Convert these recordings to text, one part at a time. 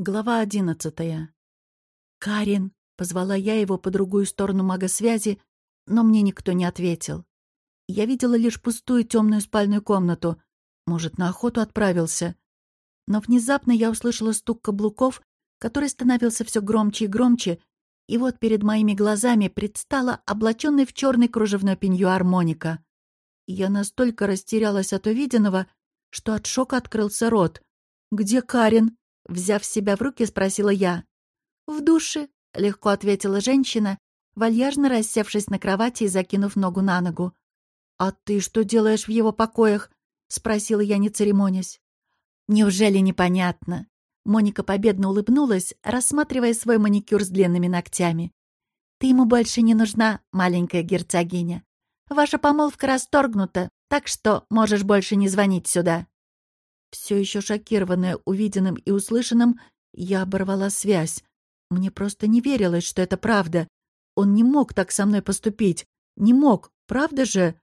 Глава одиннадцатая. «Карин!» — позвала я его по другую сторону магосвязи, но мне никто не ответил. Я видела лишь пустую темную спальную комнату. Может, на охоту отправился. Но внезапно я услышала стук каблуков, который становился все громче и громче, и вот перед моими глазами предстала облаченный в черный кружевной пеньюар Моника. Я настолько растерялась от увиденного, что от шока открылся рот. «Где Карин?» Взяв себя в руки, спросила я. «В душе», — легко ответила женщина, вальяжно рассевшись на кровати и закинув ногу на ногу. «А ты что делаешь в его покоях?» — спросила я, не церемонясь. «Неужели непонятно?» Моника победно улыбнулась, рассматривая свой маникюр с длинными ногтями. «Ты ему больше не нужна, маленькая герцогиня. Ваша помолвка расторгнута, так что можешь больше не звонить сюда». Все еще шокированная увиденным и услышанным, я оборвала связь. Мне просто не верилось, что это правда. Он не мог так со мной поступить. Не мог, правда же?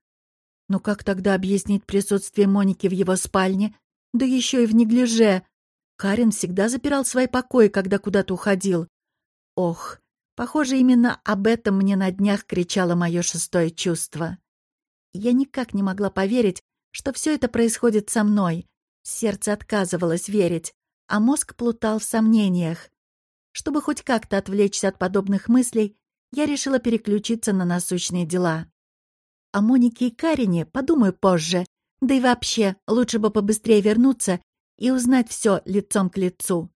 Но как тогда объяснить присутствие Моники в его спальне? Да еще и в неглиже. Карен всегда запирал свои покои, когда куда-то уходил. Ох, похоже, именно об этом мне на днях кричало мое шестое чувство. Я никак не могла поверить, что все это происходит со мной. Сердце отказывалось верить, а мозг плутал в сомнениях. Чтобы хоть как-то отвлечься от подобных мыслей, я решила переключиться на насущные дела. О Монике и Карине подумаю позже, да и вообще лучше бы побыстрее вернуться и узнать все лицом к лицу.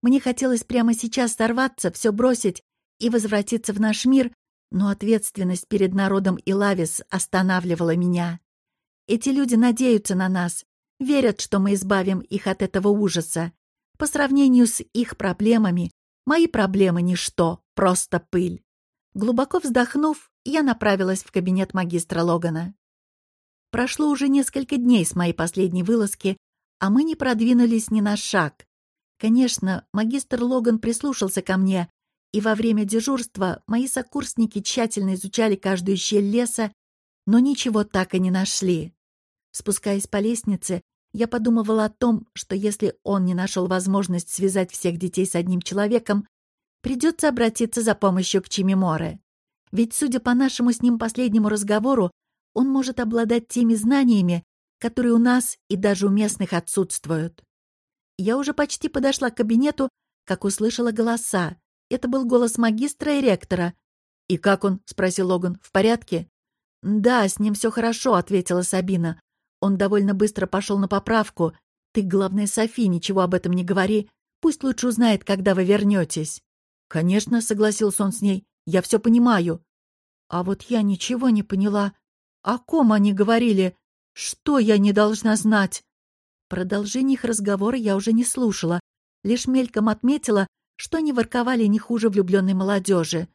Мне хотелось прямо сейчас сорваться, все бросить и возвратиться в наш мир, но ответственность перед народом Илавис останавливала меня. Эти люди надеются на нас, верят, что мы избавим их от этого ужаса. По сравнению с их проблемами, мои проблемы — ничто, просто пыль. Глубоко вздохнув, я направилась в кабинет магистра Логана. Прошло уже несколько дней с моей последней вылазки, а мы не продвинулись ни на шаг. Конечно, магистр Логан прислушался ко мне, и во время дежурства мои сокурсники тщательно изучали каждую щель леса, но ничего так и не нашли. Спускаясь по лестнице, я подумывала о том, что если он не нашел возможность связать всех детей с одним человеком, придется обратиться за помощью к Чимиморе. Ведь, судя по нашему с ним последнему разговору, он может обладать теми знаниями, которые у нас и даже у местных отсутствуют. Я уже почти подошла к кабинету, как услышала голоса. Это был голос магистра и ректора. «И как он?» — спросил Логан. «В порядке?» «Да, с ним все хорошо», — ответила Сабина. Он довольно быстро пошел на поправку. Ты, главное, Софи, ничего об этом не говори. Пусть лучше узнает, когда вы вернетесь. Конечно, согласился он с ней. Я все понимаю. А вот я ничего не поняла. О ком они говорили? Что я не должна знать? Продолжение их разговора я уже не слушала. Лишь мельком отметила, что они ворковали не хуже влюбленной молодежи.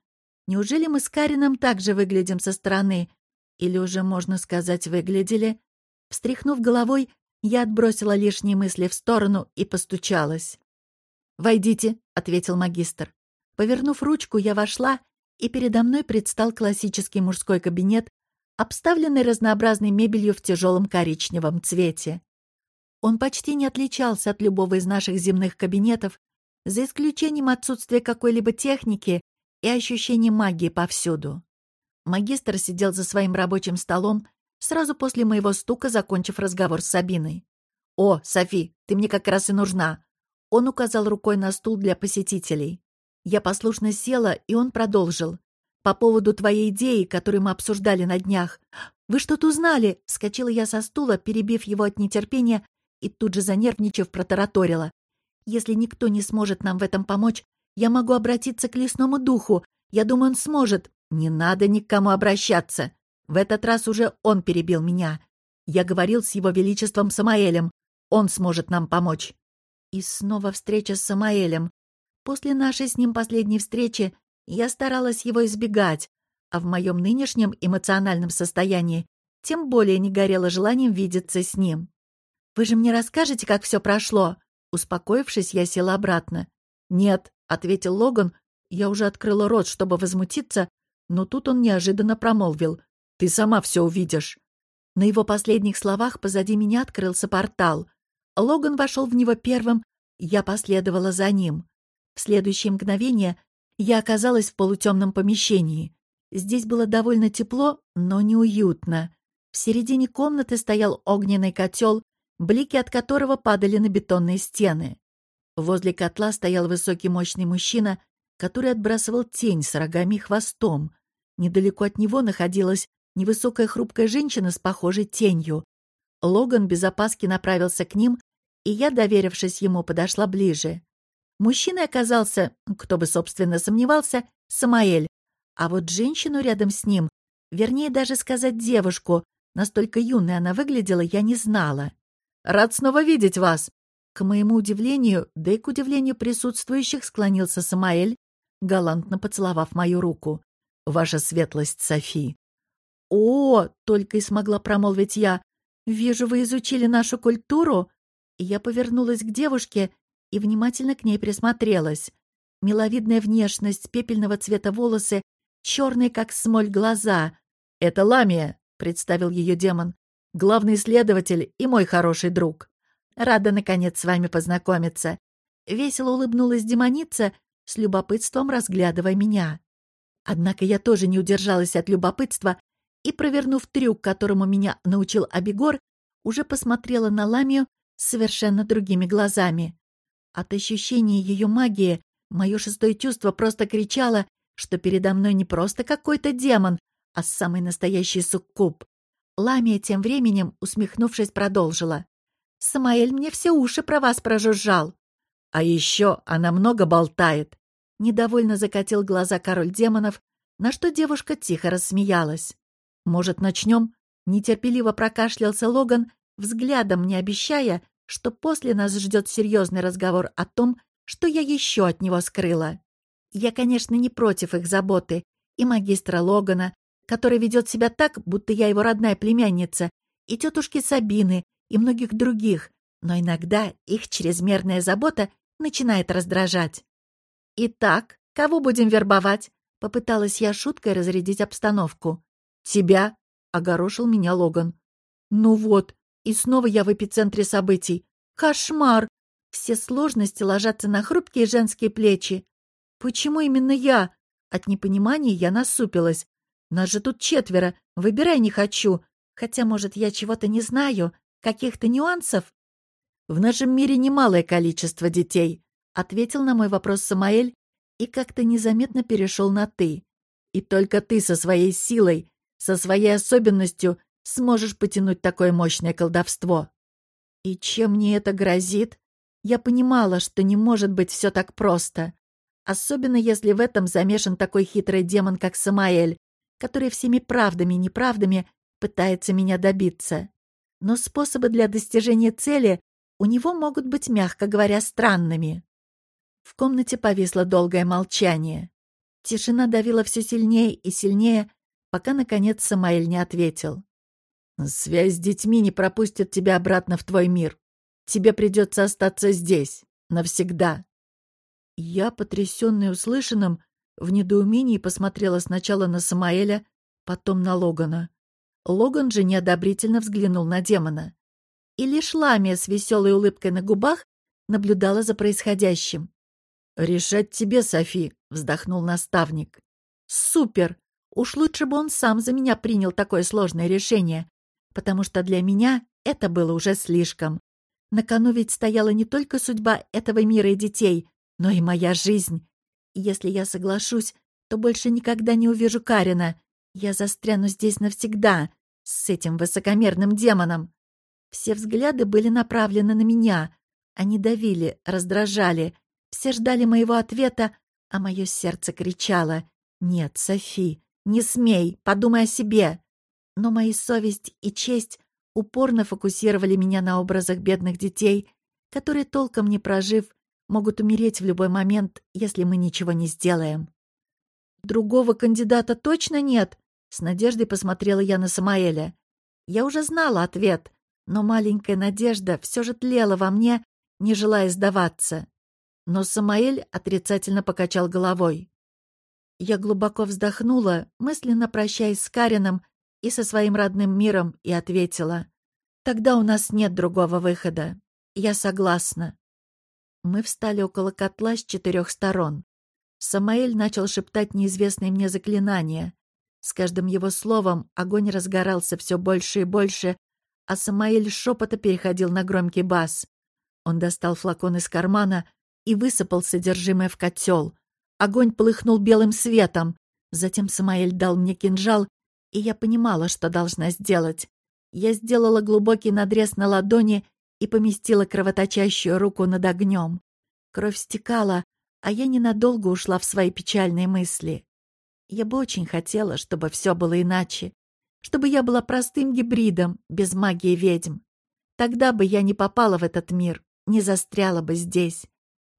Неужели мы с Карином так же выглядим со стороны? Или уже, можно сказать, выглядели? Встряхнув головой, я отбросила лишние мысли в сторону и постучалась. «Войдите», — ответил магистр. Повернув ручку, я вошла, и передо мной предстал классический мужской кабинет, обставленный разнообразной мебелью в тяжелом коричневом цвете. Он почти не отличался от любого из наших земных кабинетов, за исключением отсутствия какой-либо техники и ощущения магии повсюду. Магистр сидел за своим рабочим столом, сразу после моего стука, закончив разговор с Сабиной. «О, Софи, ты мне как раз и нужна!» Он указал рукой на стул для посетителей. Я послушно села, и он продолжил. «По поводу твоей идеи, которую мы обсуждали на днях. Вы что-то узнали?» — вскочила я со стула, перебив его от нетерпения, и тут же занервничав протараторила. «Если никто не сможет нам в этом помочь, я могу обратиться к лесному духу. Я думаю, он сможет. Не надо ни к кому обращаться. В этот раз уже он перебил меня. Я говорил с его величеством Самаэлем. Он сможет нам помочь. И снова встреча с Самаэлем. После нашей с ним последней встречи я старалась его избегать, а в моем нынешнем эмоциональном состоянии тем более не горело желанием видеться с ним. «Вы же мне расскажете, как все прошло?» Успокоившись, я села обратно. «Нет», — ответил Логан. Я уже открыла рот, чтобы возмутиться, но тут он неожиданно промолвил. Ты сама все увидишь». На его последних словах позади меня открылся портал. Логан вошел в него первым, Я последовала за ним. В следующее мгновение я оказалась в полутемном помещении. Здесь было довольно тепло, но неуютно. В середине комнаты стоял огненный котел, блики от которого падали на бетонные стены. Возле котла стоял высокий мощный мужчина, который отбрасывал тень с рогами и хвостом. Недалеко от него находилась невысокая хрупкая женщина с похожей тенью. Логан без опаски направился к ним, и я, доверившись ему, подошла ближе. Мужчиной оказался, кто бы, собственно, сомневался, Самаэль. А вот женщину рядом с ним, вернее даже сказать девушку, настолько юной она выглядела, я не знала. «Рад снова видеть вас!» К моему удивлению, да и к удивлению присутствующих, склонился Самаэль, галантно поцеловав мою руку. «Ваша светлость, Софи!» «О!» — только и смогла промолвить я. «Вижу, вы изучили нашу культуру!» Я повернулась к девушке и внимательно к ней присмотрелась. Миловидная внешность, пепельного цвета волосы, черные, как смоль, глаза. «Это Ламия», — представил ее демон. «Главный следователь и мой хороший друг. Рада, наконец, с вами познакомиться». Весело улыбнулась демоница, с любопытством разглядывая меня. Однако я тоже не удержалась от любопытства и, провернув трюк, которому меня научил Абигор, уже посмотрела на Ламию совершенно другими глазами. От ощущения ее магии мое шестое чувство просто кричало, что передо мной не просто какой-то демон, а самый настоящий суккуб. Ламия тем временем, усмехнувшись, продолжила. «Самаэль мне все уши про вас прожужжал». «А еще она много болтает», — недовольно закатил глаза король демонов, на что девушка тихо рассмеялась. «Может, начнем?» — нетерпеливо прокашлялся Логан, взглядом не обещая, что после нас ждет серьезный разговор о том, что я еще от него скрыла. Я, конечно, не против их заботы, и магистра Логана, который ведет себя так, будто я его родная племянница, и тетушки Сабины, и многих других, но иногда их чрезмерная забота начинает раздражать. «Итак, кого будем вербовать?» — попыталась я шуткой разрядить обстановку. «Тебя?» — огорошил меня Логан. «Ну вот, и снова я в эпицентре событий. Кошмар! Все сложности ложатся на хрупкие женские плечи. Почему именно я? От непонимания я насупилась. Нас же тут четверо, выбирай не хочу. Хотя, может, я чего-то не знаю, каких-то нюансов? В нашем мире немалое количество детей, ответил на мой вопрос Самаэль и как-то незаметно перешел на «ты». И только ты со своей силой, со своей особенностью сможешь потянуть такое мощное колдовство. И чем мне это грозит? Я понимала, что не может быть все так просто. Особенно если в этом замешан такой хитрый демон, как Самаэль, который всеми правдами и неправдами пытается меня добиться. Но способы для достижения цели у него могут быть, мягко говоря, странными. В комнате повисло долгое молчание. Тишина давила все сильнее и сильнее, пока, наконец, Самаэль не ответил. Связь с детьми не пропустит тебя обратно в твой мир. Тебе придется остаться здесь. Навсегда. Я, потрясенный услышанным, в недоумении посмотрела сначала на Самаэля, потом на Логана. Логан же неодобрительно взглянул на демона. И лишь Ламия с веселой улыбкой на губах наблюдала за происходящим. «Решать тебе, Софи», — вздохнул наставник. «Супер! Уж лучше бы он сам за меня принял такое сложное решение потому что для меня это было уже слишком. На кону ведь стояла не только судьба этого мира и детей, но и моя жизнь. если я соглашусь, то больше никогда не увижу Карина. Я застряну здесь навсегда, с этим высокомерным демоном. Все взгляды были направлены на меня. Они давили, раздражали. Все ждали моего ответа, а мое сердце кричало «Нет, Софи, не смей, подумай о себе!» но мои совесть и честь упорно фокусировали меня на образах бедных детей, которые, толком не прожив, могут умереть в любой момент, если мы ничего не сделаем. «Другого кандидата точно нет?» — с надеждой посмотрела я на Самаэля. Я уже знала ответ, но маленькая надежда все же тлела во мне, не желая сдаваться. Но Самаэль отрицательно покачал головой. Я глубоко вздохнула, мысленно прощаясь с Карином и со своим родным миром и ответила. «Тогда у нас нет другого выхода. Я согласна». Мы встали около котла с четырех сторон. Самаэль начал шептать неизвестные мне заклинания. С каждым его словом огонь разгорался все больше и больше, а Самаэль шепота переходил на громкий бас. Он достал флакон из кармана и высыпал содержимое в котел. Огонь полыхнул белым светом. Затем Самаэль дал мне кинжал, и я понимала, что должна сделать. Я сделала глубокий надрез на ладони и поместила кровоточащую руку над огнем. Кровь стекала, а я ненадолго ушла в свои печальные мысли. Я бы очень хотела, чтобы все было иначе, чтобы я была простым гибридом, без магии ведьм. Тогда бы я не попала в этот мир, не застряла бы здесь.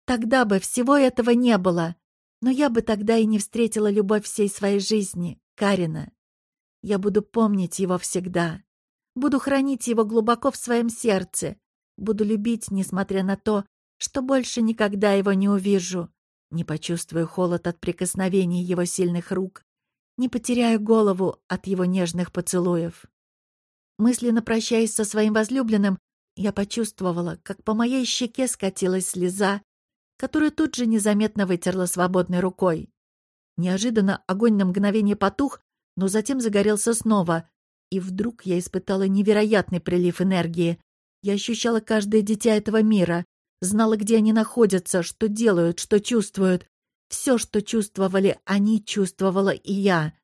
Тогда бы всего этого не было. Но я бы тогда и не встретила любовь всей своей жизни, Карина. Я буду помнить его всегда. Буду хранить его глубоко в своем сердце. Буду любить, несмотря на то, что больше никогда его не увижу. Не почувствую холод от прикосновений его сильных рук. Не потеряю голову от его нежных поцелуев. Мысленно прощаясь со своим возлюбленным, я почувствовала, как по моей щеке скатилась слеза, которую тут же незаметно вытерла свободной рукой. Неожиданно огонь на мгновение потух, но затем загорелся снова, и вдруг я испытала невероятный прилив энергии. Я ощущала каждое дитя этого мира, знала, где они находятся, что делают, что чувствуют. Все, что чувствовали они, чувствовала и я.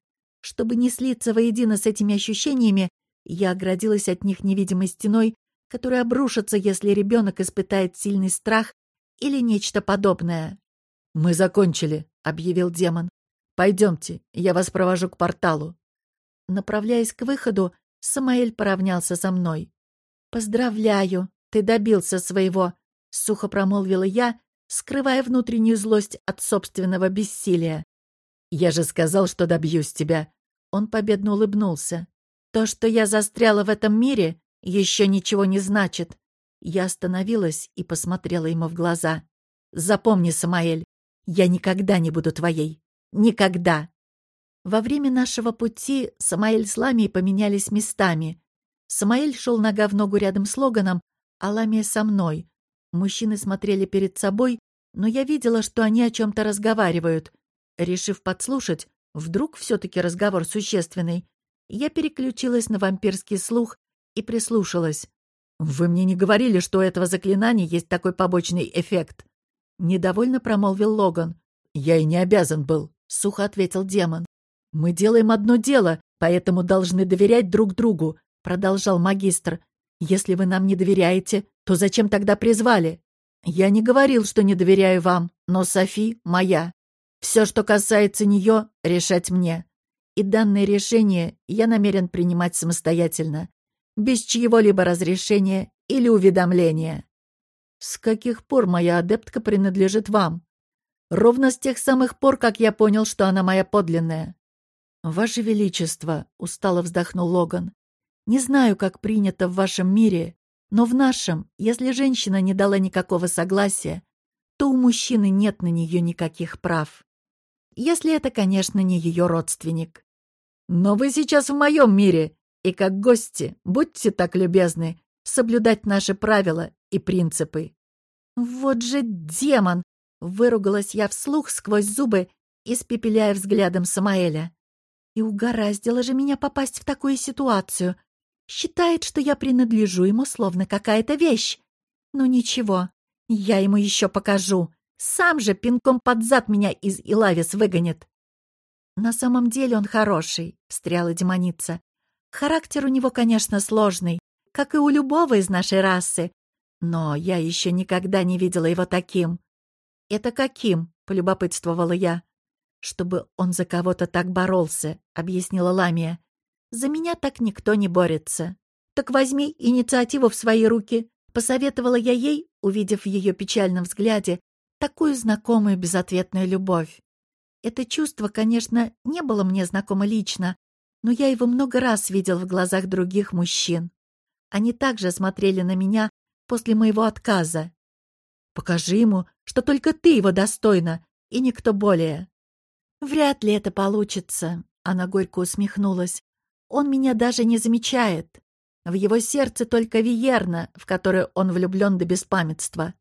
Чтобы не слиться воедино с этими ощущениями, я оградилась от них невидимой стеной который обрушится, если ребенок испытает сильный страх или нечто подобное. «Мы закончили», — объявил демон. «Пойдемте, я вас провожу к порталу». Направляясь к выходу, Самаэль поравнялся со мной. «Поздравляю, ты добился своего», — сухо промолвила я, скрывая внутреннюю злость от собственного бессилия. «Я же сказал, что добьюсь тебя». Он победно улыбнулся. «То, что я застряла в этом мире, еще ничего не значит. Я остановилась и посмотрела ему в глаза. Запомни, Самаэль, я никогда не буду твоей. Никогда. Во время нашего пути Самаэль с Ламией поменялись местами. Самаэль шел нога в ногу рядом с Логаном, а Ламия со мной. Мужчины смотрели перед собой, но я видела, что они о чем-то разговаривают. Решив подслушать, вдруг все-таки разговор существенный, я переключилась на вампирский слух и прислушалась. «Вы мне не говорили, что у этого заклинания есть такой побочный эффект?» Недовольно промолвил Логан. «Я и не обязан был», — сухо ответил демон. «Мы делаем одно дело, поэтому должны доверять друг другу», — продолжал магистр. «Если вы нам не доверяете, то зачем тогда призвали? Я не говорил, что не доверяю вам, но Софи моя. Все, что касается нее, решать мне. И данное решение я намерен принимать самостоятельно без чьего-либо разрешения или уведомления. С каких пор моя адептка принадлежит вам? Ровно с тех самых пор, как я понял, что она моя подлинная. Ваше Величество, — устало вздохнул Логан, — не знаю, как принято в вашем мире, но в нашем, если женщина не дала никакого согласия, то у мужчины нет на нее никаких прав. Если это, конечно, не ее родственник. Но вы сейчас в моем мире, и как гости, будьте так любезны, соблюдать наши правила и принципы. Вот же демон! Выругалась я вслух сквозь зубы, испепеляя взглядом Самаэля. И угораздило же меня попасть в такую ситуацию. Считает, что я принадлежу ему словно какая-то вещь. Ну ничего, я ему еще покажу. Сам же пинком под зад меня из Илавис выгонит. На самом деле он хороший, встряла демоница. Характер у него, конечно, сложный, как и у любого из нашей расы. Но я еще никогда не видела его таким. «Это каким?» — полюбопытствовала я. «Чтобы он за кого-то так боролся», — объяснила Ламия. «За меня так никто не борется. Так возьми инициативу в свои руки», — посоветовала я ей, увидев в ее печальном взгляде такую знакомую безответную любовь. Это чувство, конечно, не было мне знакомо лично, но я его много раз видел в глазах других мужчин. Они также смотрели на меня после моего отказа. Покажи ему, что только ты его достойна, и никто более. Вряд ли это получится, она горько усмехнулась. Он меня даже не замечает. В его сердце только Виерна, в которую он влюблен до беспамятства.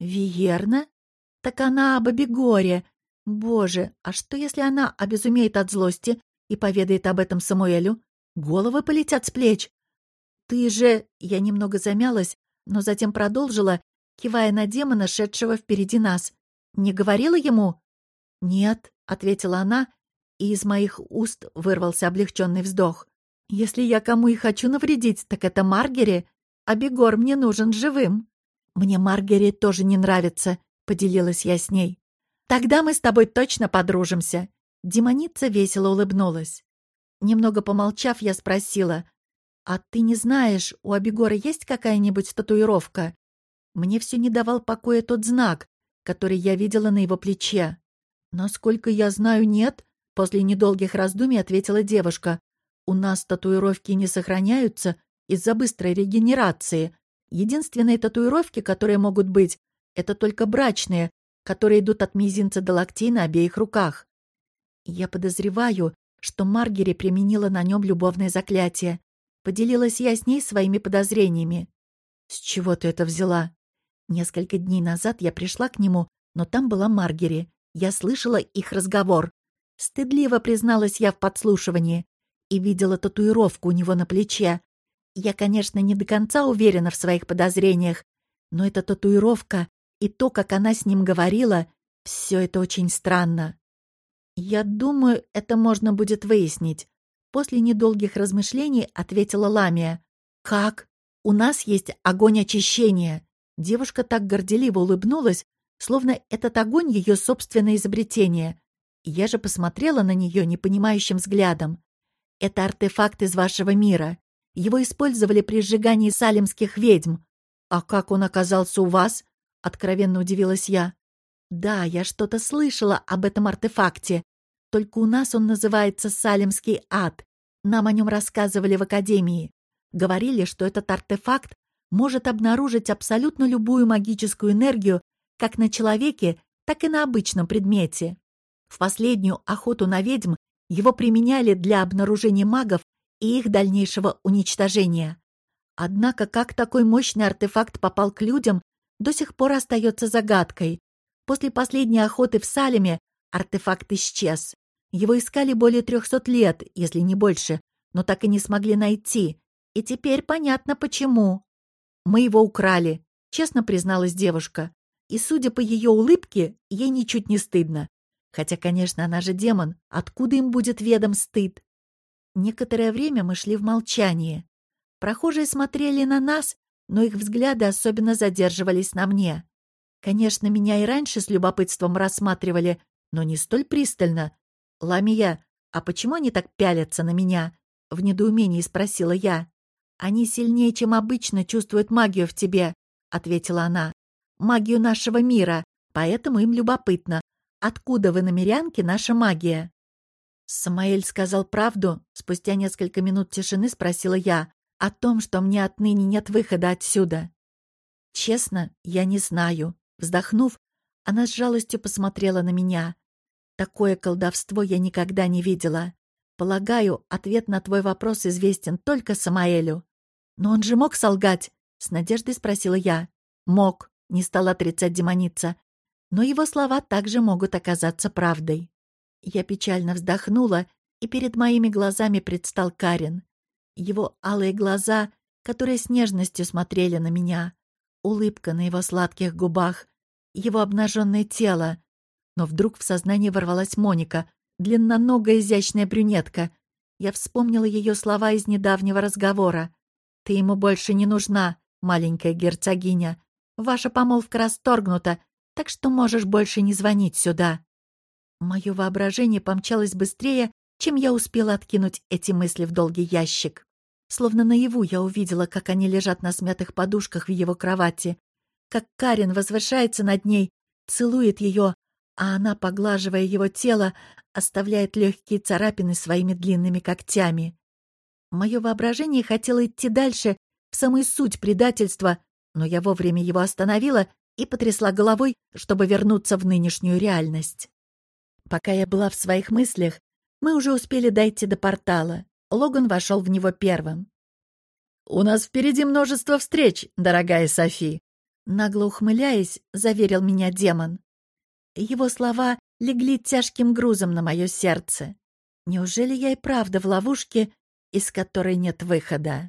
Виерна? Так она об Абегоре. Боже, а что, если она обезумеет от злости и поведает об этом Самуэлю? Головы полетят с плеч. Ты же... Я немного замялась, но затем продолжила, кивая на демона, шедшего впереди нас. Не говорила ему? Нет, — ответила она, и из моих уст вырвался облегченный вздох. «Если я кому и хочу навредить, так это Маргере, а Бегор мне нужен живым». «Мне Маргере тоже не нравится», — поделилась я с ней. «Тогда мы с тобой точно подружимся». Демоница весело улыбнулась. Немного помолчав, я спросила, «А ты не знаешь, у Абегора есть какая-нибудь татуировка?» Мне все не давал покоя тот знак, который я видела на его плече. «Насколько я знаю, нет», — после недолгих раздумий ответила девушка. «У нас татуировки не сохраняются из-за быстрой регенерации. Единственные татуировки, которые могут быть, это только брачные, которые идут от мизинца до локтей на обеих руках. Я подозреваю, что Маргери применила на нем любовное заклятие. Поделилась я с ней своими подозрениями. «С чего ты это взяла?» Несколько дней назад я пришла к нему, но там была Маргери. Я слышала их разговор. Стыдливо призналась я в подслушивании и видела татуировку у него на плече. Я, конечно, не до конца уверена в своих подозрениях, но эта татуировка и то, как она с ним говорила, все это очень странно. Я думаю, это можно будет выяснить. После недолгих размышлений ответила Ламия. «Как? У нас есть огонь очищения». Девушка так горделиво улыбнулась, словно этот огонь — ее собственное изобретение. Я же посмотрела на нее непонимающим взглядом. Это артефакт из вашего мира. Его использовали при сжигании салимских ведьм. А как он оказался у вас? Откровенно удивилась я. Да, я что-то слышала об этом артефакте. Только у нас он называется Салимский ад. Нам о нем рассказывали в академии. Говорили, что этот артефакт может обнаружить абсолютно любую магическую энергию как на человеке, так и на обычном предмете. В последнюю охоту на ведьм его применяли для обнаружения магов и их дальнейшего уничтожения. Однако как такой мощный артефакт попал к людям, до сих пор остается загадкой. После последней охоты в Салеме артефакт исчез. Его искали более трехсот лет, если не больше, но так и не смогли найти. И теперь понятно почему. Мы его украли, честно призналась девушка. И, судя по ее улыбке, ей ничуть не стыдно. Хотя, конечно, она же демон, откуда им будет ведом стыд? Некоторое время мы шли в молчании. Прохожие смотрели на нас, но их взгляды особенно задерживались на мне. Конечно, меня и раньше с любопытством рассматривали, но не столь пристально. «Ламия, а почему они так пялятся на меня?» — в недоумении спросила я. «Они сильнее, чем обычно, чувствуют магию в тебе», — ответила она магию нашего мира, поэтому им любопытно, откуда в иномерянке наша магия. Самаэль сказал правду, спустя несколько минут тишины спросила я о том, что мне отныне нет выхода отсюда. Честно, я не знаю. Вздохнув, она с жалостью посмотрела на меня. Такое колдовство я никогда не видела. Полагаю, ответ на твой вопрос известен только Самаэлю. Но он же мог солгать? С надеждой спросила я. Мог не стала отрицать демоница. Но его слова также могут оказаться правдой. Я печально вздохнула, и перед моими глазами предстал Карин. Его алые глаза, которые с нежностью смотрели на меня, улыбка на его сладких губах, его обнаженное тело. Но вдруг в сознание ворвалась Моника, длинноногая изящная брюнетка. Я вспомнила ее слова из недавнего разговора. «Ты ему больше не нужна, маленькая герцогиня. Ваша помолвка расторгнута, так что можешь больше не звонить сюда». Мое воображение помчалось быстрее, чем я успела откинуть эти мысли в долгий ящик. Словно наяву я увидела, как они лежат на смятых подушках в его кровати, как Карин возвышается над ней, целует ее, а она, поглаживая его тело, оставляет легкие царапины своими длинными когтями. Мое воображение хотело идти дальше, в самую суть предательства, но я вовремя его остановила и потрясла головой, чтобы вернуться в нынешнюю реальность. Пока я была в своих мыслях, мы уже успели дойти до портала. Логан вошел в него первым. «У нас впереди множество встреч, дорогая Софи», — Нагло ухмыляясь, заверил меня демон. Его слова легли тяжким грузом на мое сердце. Неужели я и правда в ловушке, из которой нет выхода?